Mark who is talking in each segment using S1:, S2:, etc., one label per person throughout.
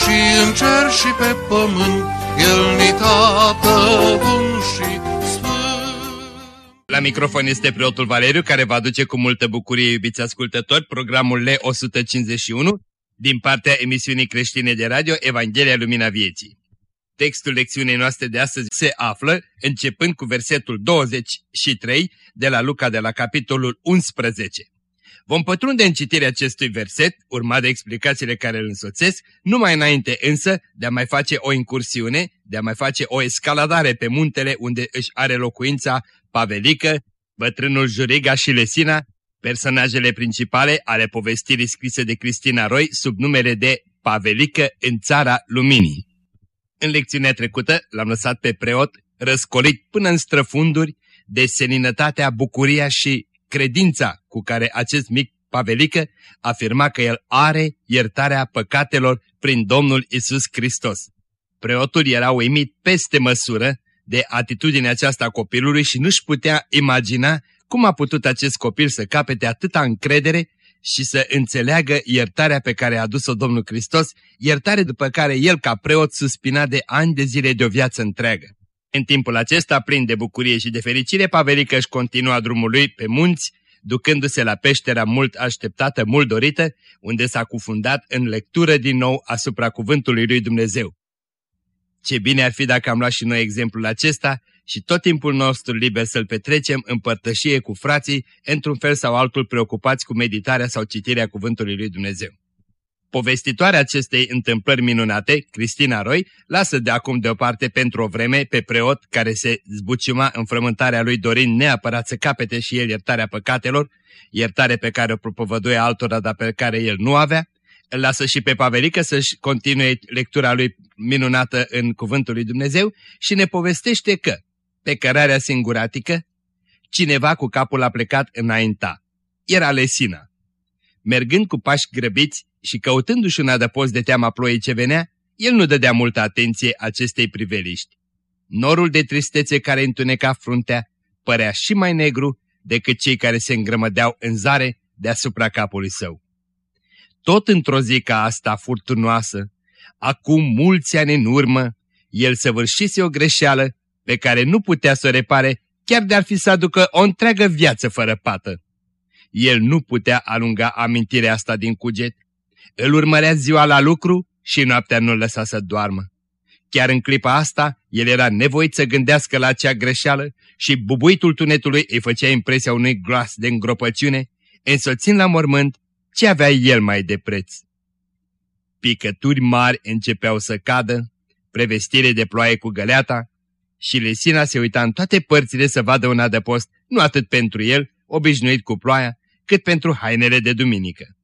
S1: și în cer și pe pământ, El ni tată bun și
S2: la microfon este preotul Valeriu, care va duce cu multă bucurie, iubiți ascultători, programul L151 din partea emisiunii creștine de radio Evanghelia Lumina Vieții. Textul lecțiunii noastre de astăzi se află începând cu versetul 23 de la Luca de la capitolul 11. Vom pătrunde în citirea acestui verset, urmat de explicațiile care îl însoțesc, numai înainte însă de a mai face o incursiune, de a mai face o escaladare pe muntele unde își are locuința Pavelică, bătrânul Juriga și Lesina, personajele principale ale povestirii scrise de Cristina Roy sub numele de Pavelică în țara luminii. În lecțiunea trecută l-am lăsat pe preot răscolit până în străfunduri de seninătatea, bucuria și credința cu care acest mic Pavelică afirma că el are iertarea păcatelor prin Domnul Isus Hristos. Preotul era uimit peste măsură de atitudinea aceasta a copilului și nu-și putea imagina cum a putut acest copil să capete atâta încredere și să înțeleagă iertarea pe care a adus-o Domnul Hristos, iertare după care el ca preot suspina de ani de zile de o viață întreagă. În timpul acesta, plin de bucurie și de fericire, Pavelică își continua drumul lui pe munți, ducându-se la peștera mult așteptată, mult dorită, unde s-a cufundat în lectură din nou asupra cuvântului lui Dumnezeu. Ce bine ar fi dacă am luat și noi exemplul acesta și tot timpul nostru liber să-l petrecem în părtășie cu frații, într-un fel sau altul preocupați cu meditarea sau citirea cuvântului lui Dumnezeu. Povestitoarea acestei întâmplări minunate, Cristina Roy, lasă de acum deoparte pentru o vreme pe preot care se zbuciuma în frământarea lui dorind neapărat să capete și el iertarea păcatelor, iertare pe care o propovăduie altora, dar pe care el nu avea, îl lasă și pe Pavelică să-și continue lectura lui minunată în Cuvântul lui Dumnezeu și ne povestește că, pe cărarea singuratică, cineva cu capul a plecat înainta. Era Lesina. Mergând cu pași grăbiți și căutându-și un adăpost de teama ploii ce venea, el nu dădea multă atenție acestei priveliști. Norul de tristețe care întuneca fruntea părea și mai negru decât cei care se îngrămădeau în zare deasupra capului său. Tot într-o zi ca asta furtunoasă, acum mulți ani în urmă, el săvârșise o greșeală pe care nu putea să o repare chiar de-ar fi să aducă o întreagă viață fără pată. El nu putea alunga amintirea asta din cuget. Îl urmărea ziua la lucru și noaptea nu-l lăsa să doarmă. Chiar în clipa asta, el era nevoit să gândească la acea greșeală și bubuitul tunetului îi făcea impresia unui glas de îngropăciune, însoțind la mormânt ce avea el mai de preț. Picături mari începeau să cadă, prevestire de ploaie cu găleata, și Lesina se uita în toate părțile să vadă un adăpost, nu atât pentru el, obișnuit cu ploaia, cât pentru hainele de duminică.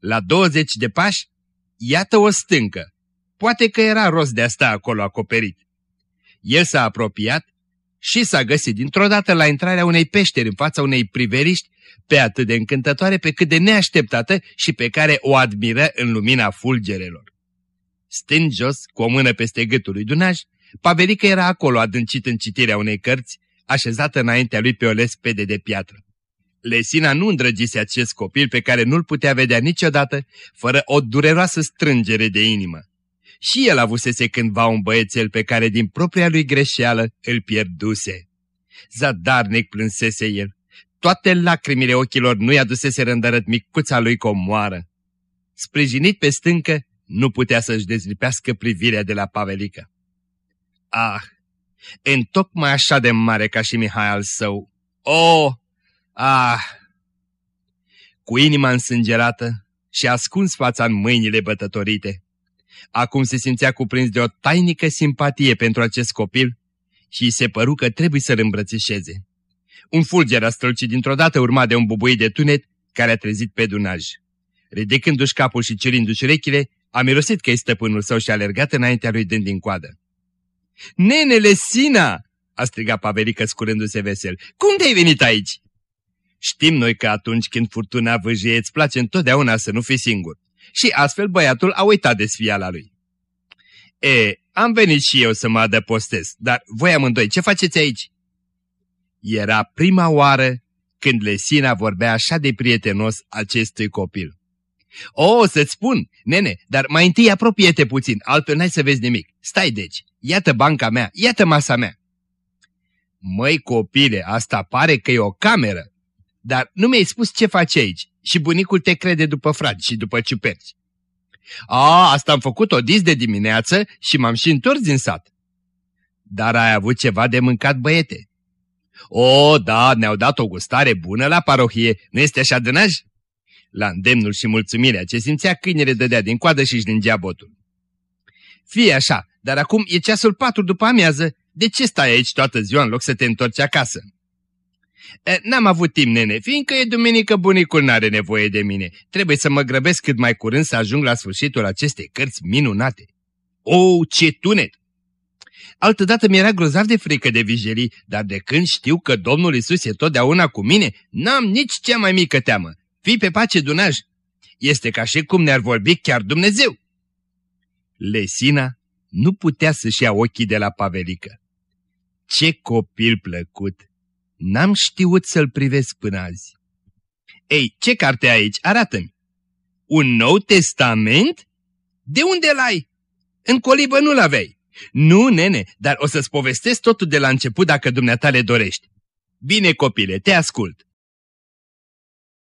S2: La 20 de pași, iată o stâncă. Poate că era rost de a sta acolo acoperit. El s-a apropiat și s-a găsit dintr-o dată la intrarea unei peșteri în fața unei priveriști pe atât de încântătoare pe cât de neașteptată și pe care o admiră în lumina fulgerelor. Stând jos, cu o mână peste gâtul lui Dunaj, Pavelică era acolo adâncit în citirea unei cărți, așezată înaintea lui pe o lespede de piatră. Lesina nu îndrăgise acest copil pe care nu-l putea vedea niciodată, fără o dureroasă strângere de inimă. Și el avusese cândva un băiețel pe care din propria lui greșeală îl pierduse. Zadarnic plânsese el. Toate lacrimile ochilor nu-i adusese rândărăt micuța lui comoară. Sprijinit pe stâncă, nu putea să-și dezlipească privirea de la Pavelică. Ah, întocmai așa de mare ca și Mihai al său. Oh, ah! Cu inima însângerată și ascuns fața în mâinile bătătorite, Acum se simțea cuprins de o tainică simpatie pentru acest copil și îi se păru că trebuie să-l îmbrățișeze. Un fulger a strălucit dintr-o dată urmat de un bubui de tunet care a trezit pe dunaj. Ridicându-și capul și cirindu-și urechile, A mirosit că e stăpânul său și a alergat înaintea lui dând din coadă. Nenele Sina!" a strigat Pavelică scurându-se vesel. Cum te-ai venit aici?" Știm noi că atunci când furtuna vâjie îți place întotdeauna să nu fii singur. Și astfel băiatul a uitat de sfiala lui. E, am venit și eu să mă adăpostez, dar voi amândoi, ce faceți aici? Era prima oară când Lesina vorbea așa de prietenos acestui copil. O, să-ți spun, nene, dar mai întâi apropie-te puțin, altfel n-ai să vezi nimic. Stai deci, iată banca mea, iată masa mea. Măi copile, asta pare că e o cameră, dar nu mi-ai spus ce faci aici și bunicul te crede după fragi și după ciuperci. A, asta am făcut o dis de dimineață și m-am și întors din sat. Dar ai avut ceva de mâncat, băiete? O, da, ne-au dat o gustare bună la parohie, nu este așa dânaj? La îndemnul și mulțumirea ce simțea câinele dădea din coadă și își lingea botul. Fie așa, dar acum e ceasul patru după amiază, de ce stai aici toată ziua în loc să te întorci acasă? N-am avut timp, nene, fiindcă e duminică bunicul n-are nevoie de mine. Trebuie să mă grăbesc cât mai curând să ajung la sfârșitul acestei cărți minunate. O, ce tunet! Altădată mi-era grozav de frică de vijelii, dar de când știu că Domnul Isus e totdeauna cu mine, n-am nici cea mai mică teamă. Fii pe pace, dunaj! Este ca și cum ne-ar vorbi chiar Dumnezeu. Lesina nu putea să-și ia ochii de la Pavelică. Ce copil plăcut! N-am știut să-l privesc până azi. Ei, ce carte ai aici? Arată-mi. Un nou testament? De unde l-ai? În colibă nu-l aveai. Nu, nene, dar o să-ți povestesc totul de la început dacă dumneata le dorești. Bine, copile, te ascult.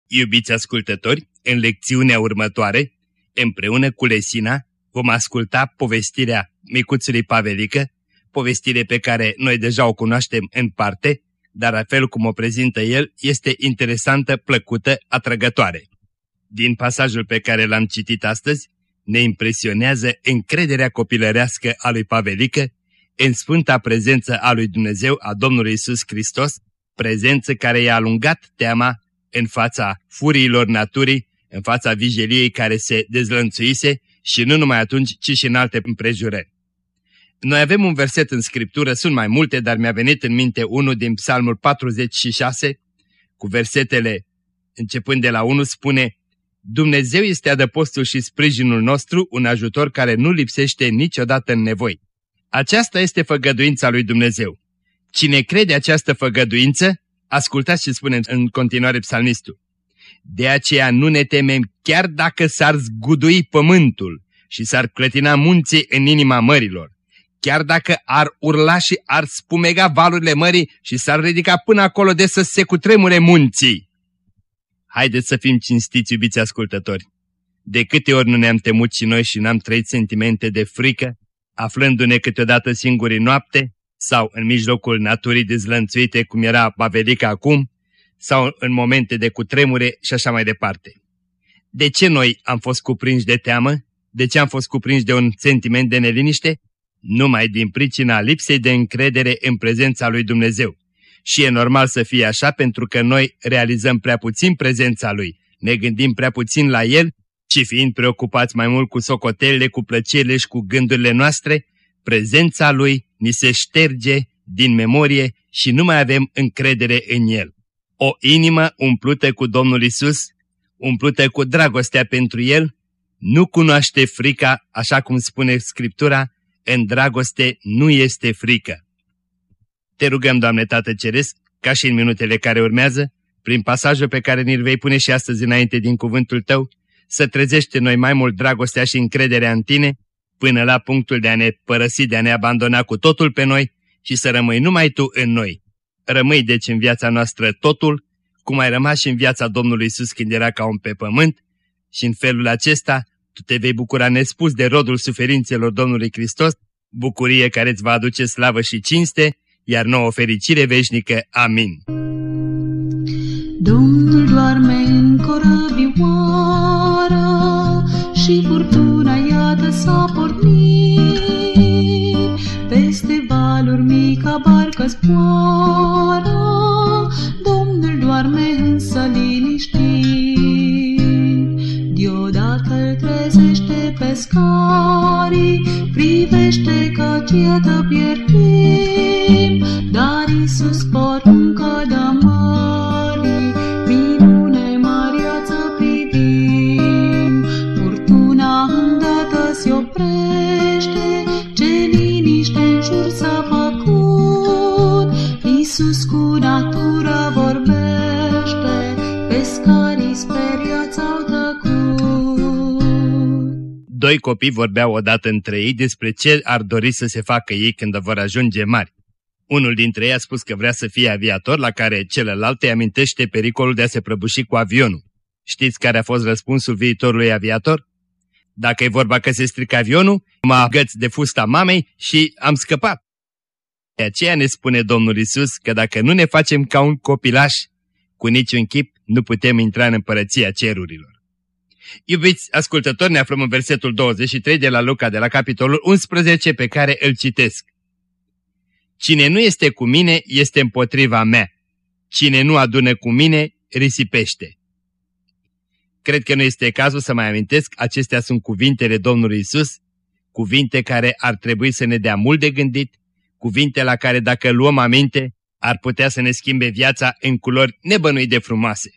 S2: Iubiți ascultători, în lecțiunea următoare, împreună cu Lesina, vom asculta povestirea micuțului Pavelică, povestire pe care noi deja o cunoaștem în parte, dar la fel cum o prezintă el, este interesantă, plăcută, atrăgătoare. Din pasajul pe care l-am citit astăzi, ne impresionează încrederea copilărească a lui Pavelică în sfânta prezență a lui Dumnezeu, a Domnului Isus Hristos, prezență care i-a alungat teama în fața furiilor naturii, în fața vigeliei care se dezlănțuise și nu numai atunci, ci și în alte împrejurări. Noi avem un verset în Scriptură, sunt mai multe, dar mi-a venit în minte unul din Psalmul 46, cu versetele începând de la 1, spune Dumnezeu este adăpostul și sprijinul nostru, un ajutor care nu lipsește niciodată în nevoi. Aceasta este făgăduința lui Dumnezeu. Cine crede această făgăduință, ascultați ce spune în continuare psalmistul. De aceea nu ne temem chiar dacă s-ar zgudui pământul și s-ar clătina munții în inima mărilor chiar dacă ar urla și ar spumega valurile mării și s-ar ridica până acolo de să se cutremure munții. Haideți să fim cinstiți, iubiți ascultători. De câte ori nu ne-am temut și noi și n-am trăit sentimente de frică, aflându-ne câteodată singuri noapte, sau în mijlocul naturii dezlănțuite cum era Bavelica acum, sau în momente de cutremure și așa mai departe. De ce noi am fost cuprinși de teamă? De ce am fost cuprinși de un sentiment de neliniște? Numai din pricina lipsei de încredere în prezența lui Dumnezeu. Și e normal să fie așa pentru că noi realizăm prea puțin prezența Lui, ne gândim prea puțin la El și fiind preocupați mai mult cu socotelele, cu plăcerile și cu gândurile noastre, prezența Lui ni se șterge din memorie și nu mai avem încredere în El. O inimă umplută cu Domnul Isus, umplută cu dragostea pentru El, nu cunoaște frica, așa cum spune Scriptura, în dragoste nu este frică. Te rugăm, Doamne Tată Ceresc, ca și în minutele care urmează, prin pasajul pe care ni-l vei pune și astăzi înainte din cuvântul Tău, să trezește noi mai mult dragostea și încrederea în Tine, până la punctul de a ne părăsi, de a ne abandona cu totul pe noi și să rămâi numai Tu în noi. Rămâi deci în viața noastră totul, cum ai rămas și în viața Domnului Isus când era ca om pe pământ, și în felul acesta tu te vei bucura nespus de rodul suferințelor Domnului Hristos, bucurie care îți va aduce slavă și cinste, iar nouă fericire veșnică. Amin.
S3: Domnul doarme în corăbioară și furtuna iată s-a pornit. Peste valuri mica barcă zboară, Domnul doarme însă liniștit. Pescari, privește căci iată pierd
S2: Doi copii vorbeau odată între ei despre ce ar dori să se facă ei când vor ajunge mari. Unul dintre ei a spus că vrea să fie aviator, la care celălalt îi amintește pericolul de a se prăbuși cu avionul. Știți care a fost răspunsul viitorului aviator? Dacă e vorba că se strică avionul, mă agăț de fusta mamei și am scăpat. De aceea ne spune Domnul Isus că dacă nu ne facem ca un copilaș, cu niciun chip nu putem intra în împărăția cerurilor. Iubiți ascultători, ne aflăm în versetul 23 de la Luca, de la capitolul 11, pe care îl citesc. Cine nu este cu mine, este împotriva mea. Cine nu adună cu mine, risipește. Cred că nu este cazul să mai amintesc, acestea sunt cuvintele Domnului Isus, cuvinte care ar trebui să ne dea mult de gândit, cuvinte la care dacă luăm aminte, ar putea să ne schimbe viața în culori nebănui de frumoase.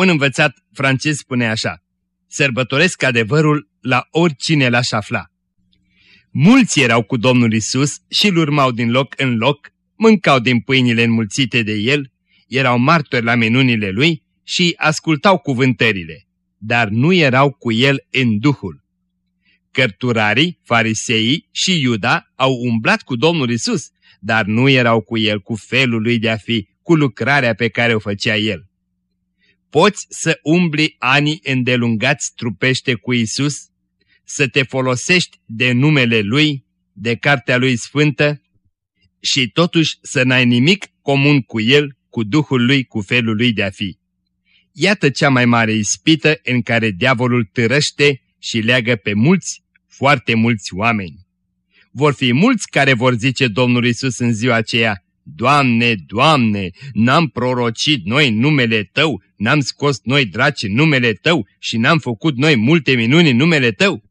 S2: Un învățat francez spune așa, sărbătoresc adevărul la oricine l-aș afla. Mulți erau cu Domnul Isus și îl urmau din loc în loc, mâncau din pâinile înmulțite de el, erau martori la menunile lui și ascultau cuvântările, dar nu erau cu el în Duhul. Cărturarii, fariseii și Iuda au umblat cu Domnul Isus, dar nu erau cu el cu felul lui de a fi, cu lucrarea pe care o făcea el. Poți să umbli ani îndelungați trupește cu Isus, să te folosești de numele Lui, de cartea Lui Sfântă și totuși să n-ai nimic comun cu El, cu Duhul Lui, cu felul Lui de a fi. Iată cea mai mare ispită în care diavolul târăște și leagă pe mulți, foarte mulți oameni. Vor fi mulți care vor zice Domnul Isus în ziua aceea, Doamne, Doamne, n-am prorocit noi numele Tău, n-am scos noi draci în numele Tău și n-am făcut noi multe minuni în numele Tău?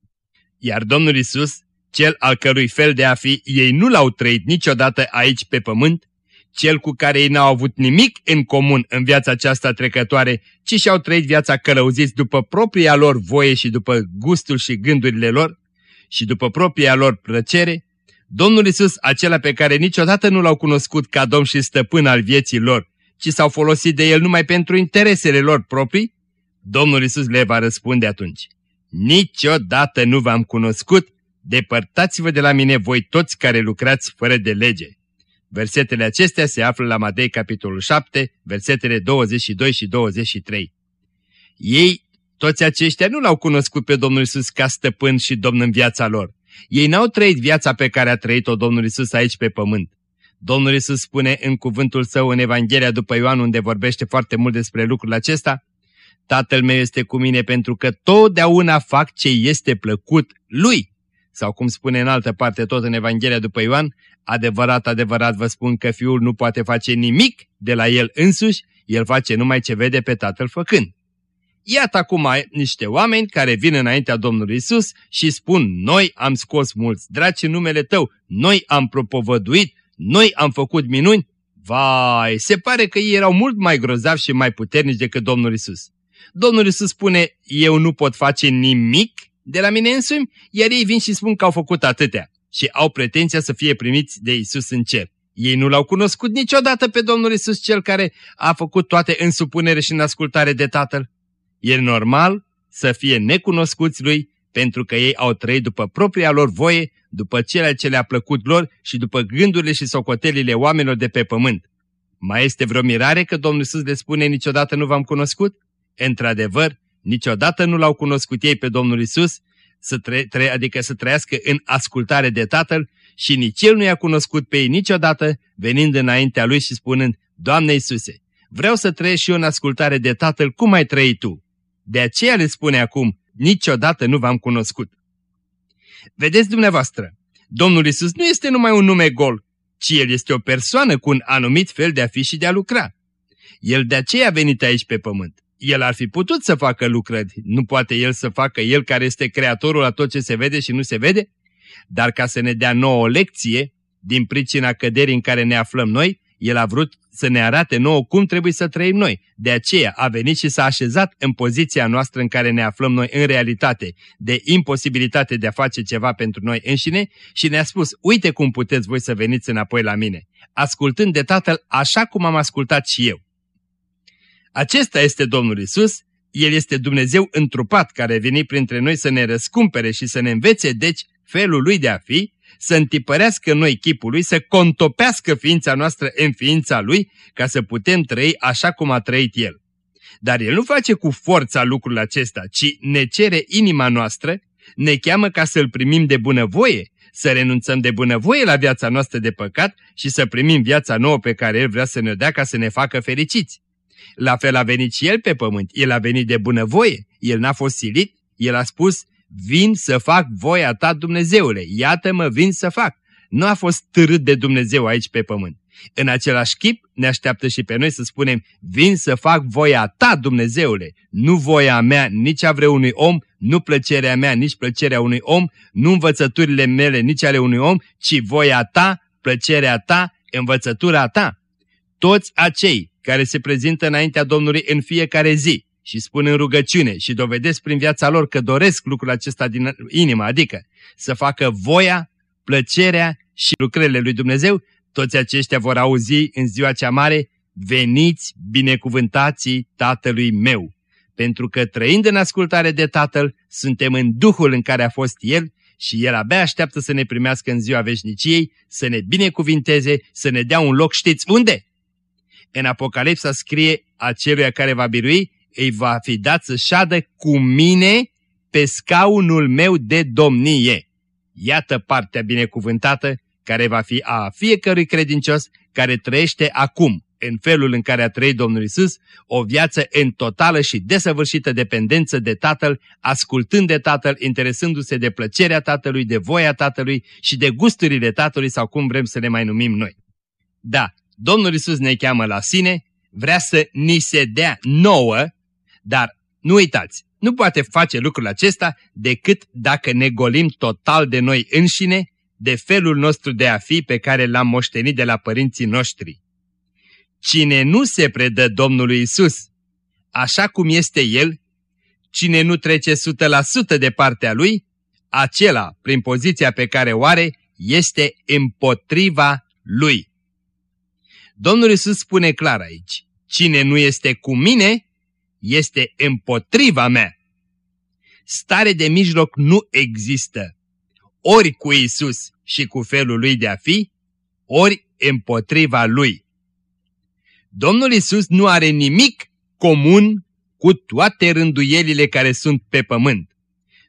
S2: Iar Domnul Isus, cel al cărui fel de a fi ei nu l-au trăit niciodată aici pe pământ, cel cu care ei n-au avut nimic în comun în viața aceasta trecătoare, ci și-au trăit viața călăuziți după propria lor voie și după gustul și gândurile lor și după propria lor plăcere, Domnul Isus, acela pe care niciodată nu l-au cunoscut ca Domn și Stăpân al vieții lor, ci s-au folosit de el numai pentru interesele lor proprii, Domnul Isus le va răspunde atunci. Niciodată nu v-am cunoscut, depărtați-vă de la mine voi toți care lucrați fără de lege. Versetele acestea se află la Matei capitolul 7, versetele 22 și 23. Ei, toți aceștia nu l-au cunoscut pe Domnul Isus ca stăpân și domn în viața lor. Ei n-au trăit viața pe care a trăit-o Domnul Isus aici pe pământ. Domnul Isus spune în cuvântul său în Evanghelia după Ioan, unde vorbește foarte mult despre lucrul acesta, Tatăl meu este cu mine pentru că totdeauna fac ce este plăcut lui. Sau cum spune în altă parte tot în Evanghelia după Ioan, adevărat, adevărat vă spun că Fiul nu poate face nimic de la El însuși, El face numai ce vede pe Tatăl făcând. Iată acum niște oameni care vin înaintea Domnului Isus și spun, noi am scos mulți draci în numele Tău, noi am propovăduit, noi am făcut minuni. Vai, se pare că ei erau mult mai grozavi și mai puternici decât Domnul Isus. Domnul Iisus spune, eu nu pot face nimic de la mine însumi, iar ei vin și spun că au făcut atâtea și au pretenția să fie primiți de Isus în cer. Ei nu l-au cunoscut niciodată pe Domnul Isus cel care a făcut toate în supunere și în ascultare de Tatăl. E normal să fie necunoscuți lui pentru că ei au trăit după propria lor voie, după ceea ce le-a plăcut lor și după gândurile și socotelile oamenilor de pe pământ. Mai este vreo mirare că Domnul Iisus le spune niciodată nu v-am cunoscut? Într-adevăr, niciodată nu l-au cunoscut ei pe Domnul Isus, să tre- tre- adică să trăiască în ascultare de Tatăl și nici El nu i-a cunoscut pe ei niciodată, venind înaintea Lui și spunând, Doamne Iisuse, vreau să trăiesc și eu în ascultare de Tatăl, cum ai trăit Tu? De aceea le spune acum, niciodată nu v-am cunoscut. Vedeți dumneavoastră, Domnul Isus nu este numai un nume gol, ci El este o persoană cu un anumit fel de a fi și de a lucra. El de aceea a venit aici pe pământ. El ar fi putut să facă lucrări, nu poate El să facă El care este creatorul la tot ce se vede și nu se vede? dar ca să ne dea nouă o lecție, din pricina căderii în care ne aflăm noi, El a vrut să ne arate nouă cum trebuie să trăim noi. De aceea a venit și s-a așezat în poziția noastră în care ne aflăm noi în realitate, de imposibilitate de a face ceva pentru noi înșine și ne-a spus, uite cum puteți voi să veniți înapoi la mine, ascultând de Tatăl așa cum am ascultat și eu. Acesta este Domnul Isus, El este Dumnezeu întrupat care a venit printre noi să ne răscumpere și să ne învețe, deci, felul Lui de a fi, să întipărească noi chipul Lui, să contopească ființa noastră în ființa Lui, ca să putem trăi așa cum a trăit El. Dar El nu face cu forța lucrul acesta, ci ne cere inima noastră, ne cheamă ca să-L primim de bunăvoie, să renunțăm de bunăvoie la viața noastră de păcat și să primim viața nouă pe care El vrea să ne dea ca să ne facă fericiți. La fel a venit și El pe pământ, El a venit de bunăvoie, El n-a fost silit, El a spus, vin să fac voia ta, Dumnezeule, iată-mă, vin să fac. Nu a fost târât de Dumnezeu aici pe pământ. În același chip ne așteaptă și pe noi să spunem, vin să fac voia ta, Dumnezeule, nu voia mea, nici a vreunui om, nu plăcerea mea, nici plăcerea unui om, nu învățăturile mele, nici ale unui om, ci voia ta, plăcerea ta, învățătura ta. Toți acei care se prezintă înaintea Domnului în fiecare zi și spun în rugăciune și dovedesc prin viața lor că doresc lucrul acesta din inimă, adică să facă voia, plăcerea și lucrările lui Dumnezeu, toți aceștia vor auzi în ziua cea mare, veniți binecuvântații Tatălui meu, pentru că trăind în ascultare de Tatăl, suntem în Duhul în care a fost El și El abia așteaptă să ne primească în ziua veșniciei, să ne binecuvinteze, să ne dea un loc, știți unde? În Apocalipsa scrie aceluia care va birui, îi va fi dat să șadă cu mine pe scaunul meu de domnie. Iată partea binecuvântată care va fi a fiecărui credincios care trăiește acum, în felul în care a trăit Domnul Isus, o viață în totală și desăvârșită dependență de Tatăl, ascultând de Tatăl, interesându-se de plăcerea Tatălui, de voia Tatălui și de gusturile Tatălui sau cum vrem să le mai numim noi. Da, Domnul Isus ne cheamă la sine, vrea să ni se dea nouă, dar nu uitați, nu poate face lucrul acesta decât dacă ne golim total de noi înșine, de felul nostru de a fi pe care l-am moștenit de la părinții noștri. Cine nu se predă Domnului Isus, așa cum este El, cine nu trece 100% de partea Lui, acela, prin poziția pe care o are, este împotriva Lui. Domnul Isus spune clar aici, cine nu este cu mine, este împotriva mea. Stare de mijloc nu există. Ori cu Isus și cu felul lui de a fi, ori împotriva lui. Domnul Isus nu are nimic comun cu toate rânduielile care sunt pe pământ.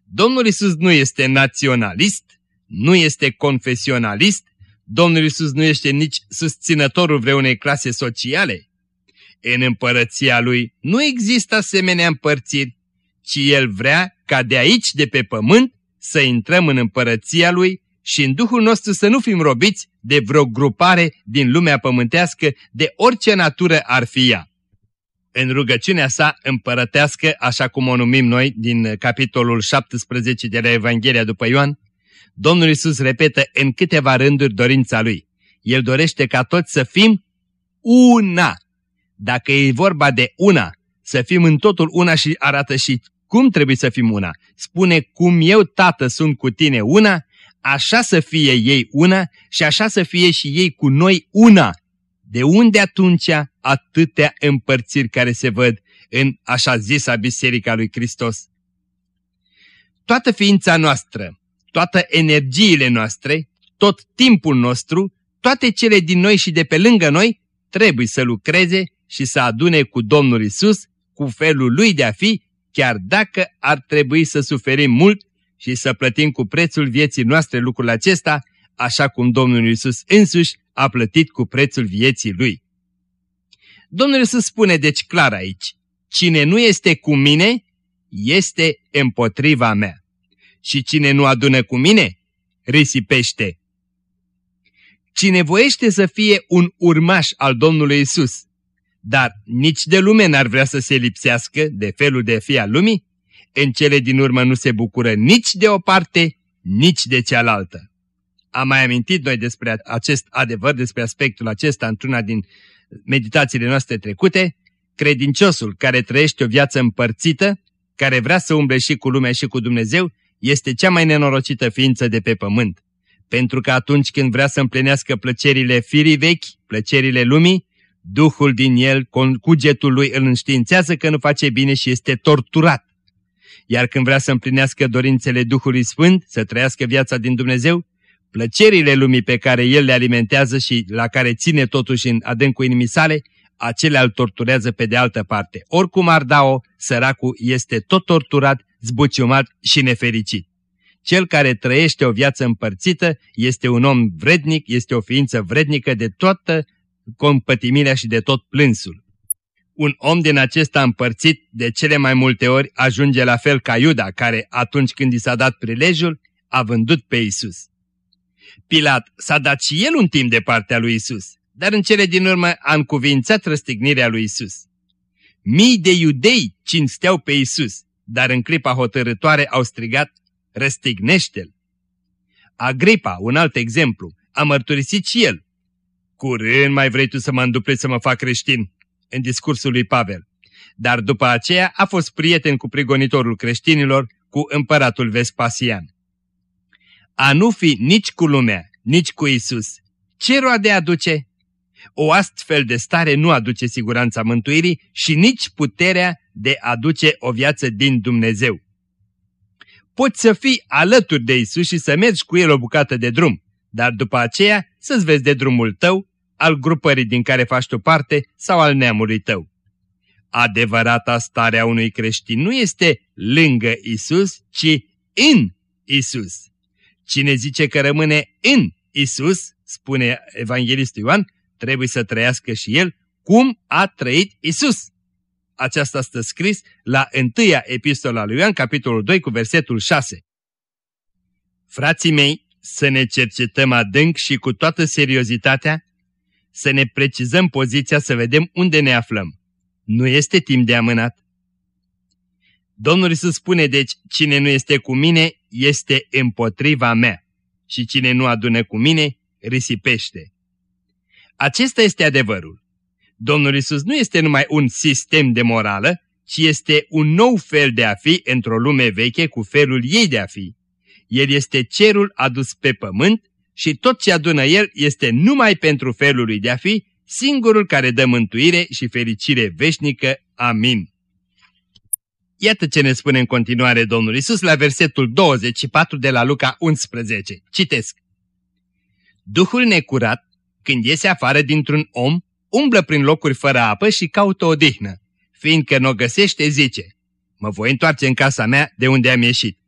S2: Domnul Isus nu este naționalist, nu este confesionalist, Domnul Isus nu este nici susținătorul vreunei clase sociale. În împărăția Lui nu există asemenea împărțiri, ci El vrea ca de aici, de pe pământ, să intrăm în împărăția Lui și în Duhul nostru să nu fim robiți de vreo grupare din lumea pământească, de orice natură ar fi ea. În rugăciunea sa împărătească, așa cum o numim noi din capitolul 17 de la Evanghelia după Ioan, Domnul Isus repetă în câteva rânduri dorința Lui. El dorește ca toți să fim una. Dacă e vorba de una, să fim în totul una și arată și cum trebuie să fim una. Spune cum eu, Tată, sunt cu tine una, așa să fie ei una și așa să fie și ei cu noi una. De unde atunci atâtea împărțiri care se văd în așa zisa Biserica lui Hristos? Toată ființa noastră, toate energiile noastre, tot timpul nostru, toate cele din noi și de pe lângă noi, trebuie să lucreze și să adune cu Domnul Isus, cu felul Lui de a fi, chiar dacă ar trebui să suferim mult și să plătim cu prețul vieții noastre lucrul acesta, așa cum Domnul Isus însuși a plătit cu prețul vieții Lui. Domnul Isus spune deci clar aici, cine nu este cu mine, este împotriva mea. Și cine nu adună cu mine, risipește. Cine voiește să fie un urmaș al Domnului Isus, dar nici de lume n-ar vrea să se lipsească de felul de fi al lumii, în cele din urmă nu se bucură nici de o parte, nici de cealaltă. Am mai amintit noi despre acest adevăr, despre aspectul acesta într-una din meditațiile noastre trecute, credinciosul care trăiește o viață împărțită, care vrea să umble și cu lumea și cu Dumnezeu, este cea mai nenorocită ființă de pe pământ. Pentru că atunci când vrea să împlinească plăcerile firii vechi, plăcerile lumii, Duhul din el, cugetul lui, îl înștiințează că nu face bine și este torturat. Iar când vrea să împlinească dorințele Duhului Sfânt, să trăiască viața din Dumnezeu, plăcerile lumii pe care el le alimentează și la care ține totuși în adâncul inimii sale, acelea îl torturează pe de altă parte. Oricum ar da-o, săracul este tot torturat, zbuciumat și nefericit. Cel care trăiește o viață împărțită este un om vrednic, este o ființă vrednică de toată compătimirea și de tot plânsul. Un om din acesta împărțit de cele mai multe ori ajunge la fel ca Iuda, care atunci când i s-a dat prilejul, a vândut pe Isus. Pilat s-a dat și el un timp de partea lui Isus, dar în cele din urmă a încuvințat răstignirea lui Isus. Mii de iudei cinsteau pe Isus, dar în clipa hotărătoare au strigat, răstignește-l. Agripa, un alt exemplu, a mărturisit și el. Curând mai vrei tu să mă înduplezi să mă fac creștin, în discursul lui Pavel. Dar după aceea a fost prieten cu prigonitorul creștinilor, cu împăratul Vespasian. A nu fi nici cu lumea, nici cu Isus, ce roade aduce? O astfel de stare nu aduce siguranța mântuirii și nici puterea de a aduce o viață din Dumnezeu. Poți să fii alături de Isus și să mergi cu El o bucată de drum, dar după aceea să-ți vezi de drumul tău, al grupării din care faci tu parte sau al neamului tău. Adevărata stare a unui creștin nu este lângă Isus, ci în Isus. Cine zice că rămâne în Isus, spune Evanghelistul Ioan, trebuie să trăiască și el cum a trăit Isus. Aceasta stă scris la întâia epistola lui Ioan, capitolul 2, cu versetul 6. Frații mei, să ne cercetăm adânc și cu toată seriozitatea, să ne precizăm poziția să vedem unde ne aflăm. Nu este timp de amânat. Domnul Iisus spune deci, cine nu este cu mine, este împotriva mea și cine nu adună cu mine, risipește. Acesta este adevărul. Domnul Isus nu este numai un sistem de morală, ci este un nou fel de a fi într-o lume veche cu felul ei de a fi. El este cerul adus pe pământ și tot ce adună el este numai pentru felul lui de a fi, singurul care dă mântuire și fericire veșnică. Amin. Iată ce ne spune în continuare Domnul Isus la versetul 24 de la Luca 11. Citesc. Duhul necurat, când iese afară dintr-un om, umblă prin locuri fără apă și caută o dihnă. Fiindcă nu o găsește, zice, mă voi întoarce în casa mea de unde am ieșit.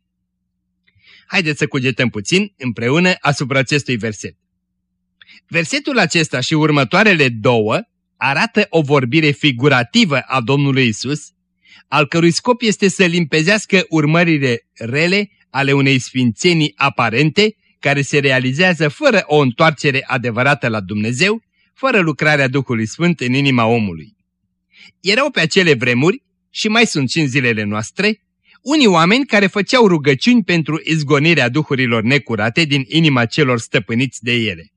S2: Haideți să cugetăm puțin împreună asupra acestui verset. Versetul acesta și următoarele două arată o vorbire figurativă a Domnului Isus, al cărui scop este să limpezească urmările rele ale unei sfințenii aparente, care se realizează fără o întoarcere adevărată la Dumnezeu, fără lucrarea Duhului Sfânt în inima omului. Erau pe acele vremuri, și mai sunt și în zilele noastre, unii oameni care făceau rugăciuni pentru izgonirea duhurilor necurate din inima celor stăpâniți de ele.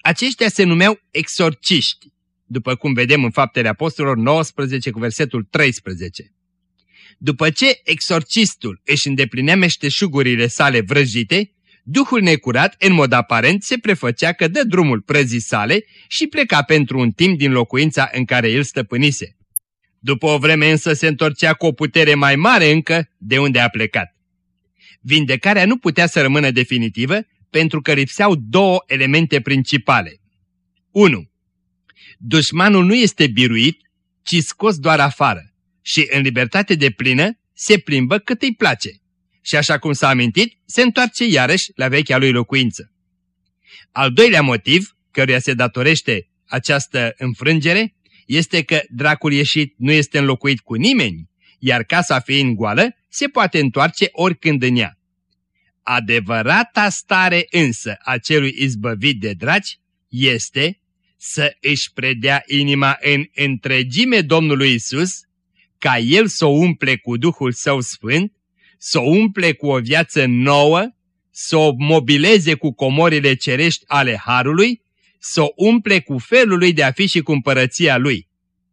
S2: Aceștia se numeau exorciști, după cum vedem în Faptele Apostolilor 19 cu versetul 13. După ce exorcistul își îndeplinea meșteșugurile sale vrăjite, Duhul necurat, în mod aparent, se prefăcea că dă drumul prăzii sale și pleca pentru un timp din locuința în care el stăpânise. După o vreme însă se întorcea cu o putere mai mare încă de unde a plecat. Vindecarea nu putea să rămână definitivă pentru că lipseau două elemente principale. 1. Dușmanul nu este biruit, ci scos doar afară și în libertate de plină se plimbă cât îi place. Și așa cum s-a amintit, se întoarce iarăși la vechea lui locuință. Al doilea motiv, căruia se datorește această înfrângere, este că dracul ieșit nu este înlocuit cu nimeni, iar casa fiind goală, se poate întoarce oricând în ea. Adevărata stare însă a celui izbăvit de draci este să își predea inima în întregime Domnului Isus, ca El să o umple cu Duhul Său Sfânt, să o umple cu o viață nouă, să o mobileze cu comorile cerești ale Harului, să o umple cu felul lui de a fi și cu împărăția lui.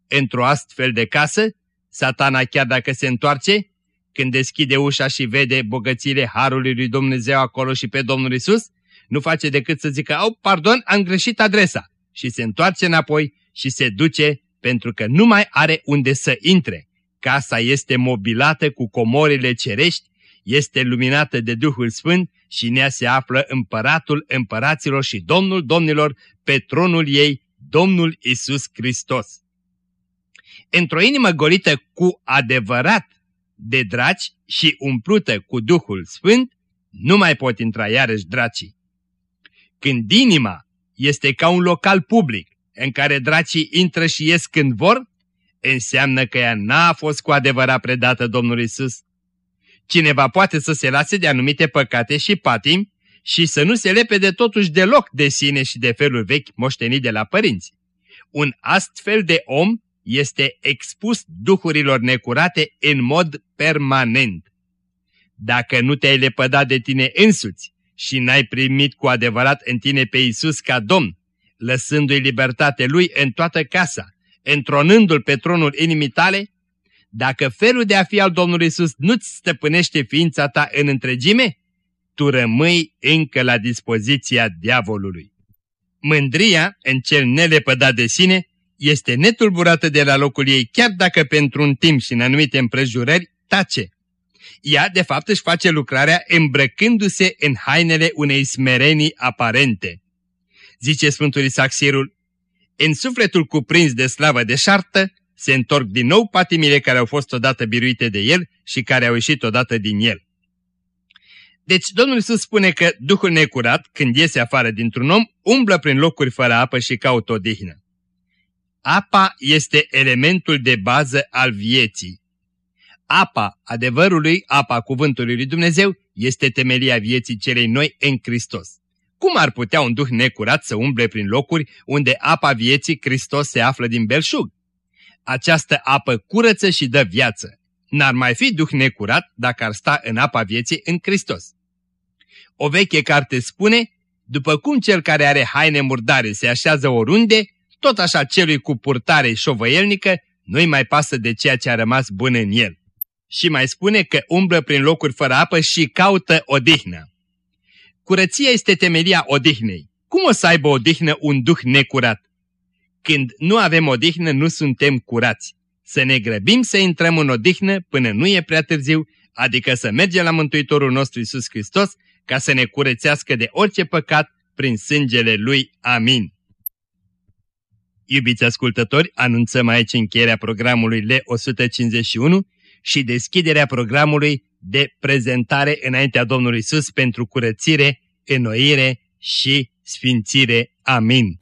S2: Într-o astfel de casă, satana chiar dacă se întoarce, când deschide ușa și vede bogățiile Harului lui Dumnezeu acolo și pe Domnul Isus, nu face decât să zică, au, pardon, am greșit adresa. Și se întoarce înapoi și se duce pentru că nu mai are unde să intre. Casa este mobilată cu comorile cerești, este luminată de Duhul Sfânt și în ea se află împăratul împăraților și domnul domnilor pe tronul ei, Domnul Isus Hristos. Într-o inimă golită cu adevărat de draci și umplută cu Duhul Sfânt, nu mai pot intra iarăși dracii. Când inima este ca un local public în care dracii intră și ies când vor, înseamnă că ea n-a fost cu adevărat predată Domnului Isus. Cineva poate să se lase de anumite păcate și patimi și să nu se lepe de totuși deloc de sine și de felul vechi moștenit de la părinți. Un astfel de om este expus duhurilor necurate în mod permanent. Dacă nu te-ai lepădat de tine însuți și n-ai primit cu adevărat în tine pe Isus ca Domn, lăsându-i libertate lui în toată casa, întronându-l pe tronul inimii tale, dacă felul de a fi al Domnului Isus nu-ți stăpânește ființa ta în întregime, tu rămâi încă la dispoziția diavolului. Mândria, în cel nelepădat de sine, este netulburată de la locul ei, chiar dacă pentru un timp și în anumite împrejurări tace. Ea, de fapt, își face lucrarea îmbrăcându-se în hainele unei smerenii aparente. Zice Sfântul Isaac Sirul, în sufletul cuprins de slavă de șartă, se întorc din nou patimile care au fost odată biruite de el și care au ieșit odată din el. Deci Domnul Iisus spune că Duhul necurat, când iese afară dintr-un om, umblă prin locuri fără apă și caută odihnă. Apa este elementul de bază al vieții. Apa adevărului, apa cuvântului lui Dumnezeu, este temelia vieții celei noi în Hristos. Cum ar putea un duh necurat să umble prin locuri unde apa vieții Hristos se află din belșug? Această apă curăță și dă viață. N-ar mai fi duh necurat dacă ar sta în apa vieții în Hristos. O veche carte spune, după cum cel care are haine murdare se așează oriunde, tot așa celui cu purtare șovăielnică nu-i mai pasă de ceea ce a rămas bun în el. Și mai spune că umblă prin locuri fără apă și caută odihnă. Curăția este temelia odihnei. Cum o să aibă odihnă un duh necurat? Când nu avem odihnă, nu suntem curați. Să ne grăbim să intrăm în odihnă până nu e prea târziu, adică să mergem la Mântuitorul nostru Isus Hristos ca să ne curățească de orice păcat prin sângele Lui. Amin. Iubiți ascultători, anunțăm aici încheierea programului L151 și deschiderea programului de prezentare înaintea Domnului Isus pentru curățire, înnoire și sfințire. Amin.